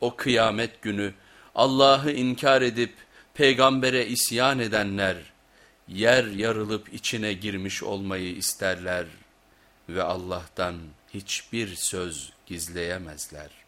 O kıyamet günü Allah'ı inkar edip peygambere isyan edenler yer yarılıp içine girmiş olmayı isterler ve Allah'tan hiçbir söz gizleyemezler.